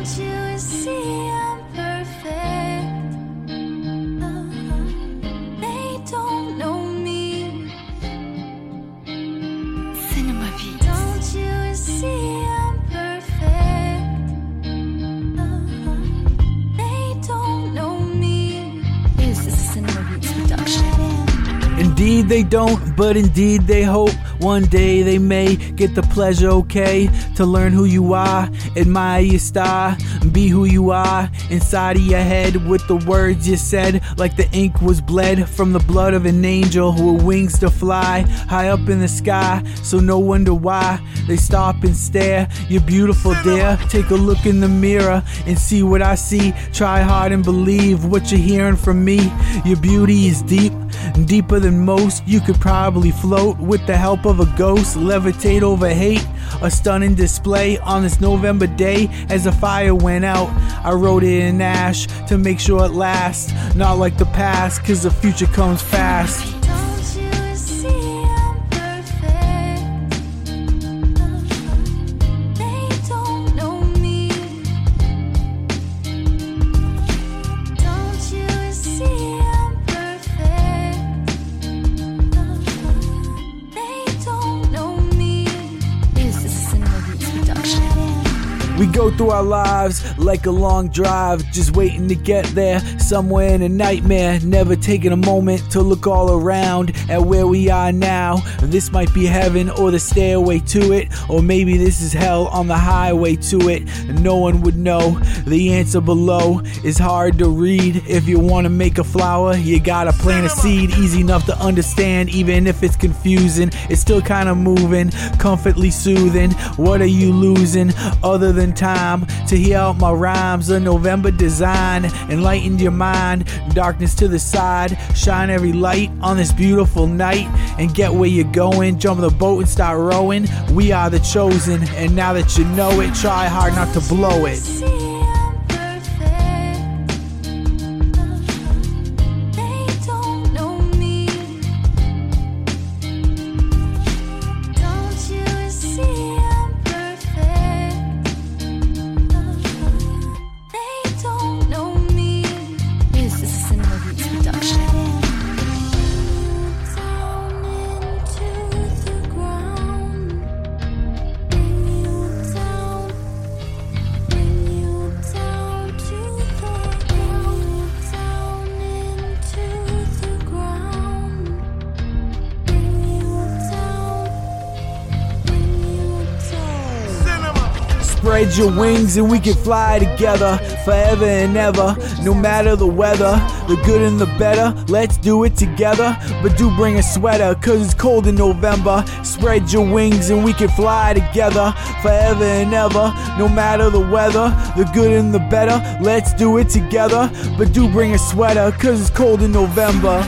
Don't you Indeed they don't, but indeed they hope one day they may get the pleasure, okay, to learn who you are, admire your star, be who you are inside of your head with the words you said, like the ink was bled from the blood of an angel with wings to fly high up in the sky. So no wonder why they stop and stare. You're beautiful, dear. Take a look in the mirror and see what I see. Try hard and believe what you're hearing from me. Your beauty is deep, deeper than most. You could probably float with the help of a ghost, levitate over hate. A stunning display on this November day as the fire went out. I wrote it in ash to make sure it lasts. Not like the past, cause the future comes fast. We go through our lives like a long drive, just waiting to get there. Somewhere in a nightmare, never taking a moment to look all around at where we are now. This might be heaven or the stairway to it, or maybe this is hell on the highway to it. No one would know. The answer below is hard to read. If you want to make a flower, you gotta plant a seed. Easy enough to understand, even if it's confusing. It's still kind of moving, comfortably soothing. What are you losing other than time to hear out my rhymes? A November design enlightened your mind. Darkness to the side, shine every light on this beautiful night and get where you're going. Jump the boat and start rowing. We are the chosen, and now that you know it, try hard not to blow it. Spread your wings and we can fly together forever and ever, no matter the weather, the good and the better. Let's do it together, but do bring a sweater, cause it's cold in November. Spread your wings and we can fly together forever and ever, no matter the weather, the good and the better. Let's do it together, but do bring a sweater, cause it's cold in November.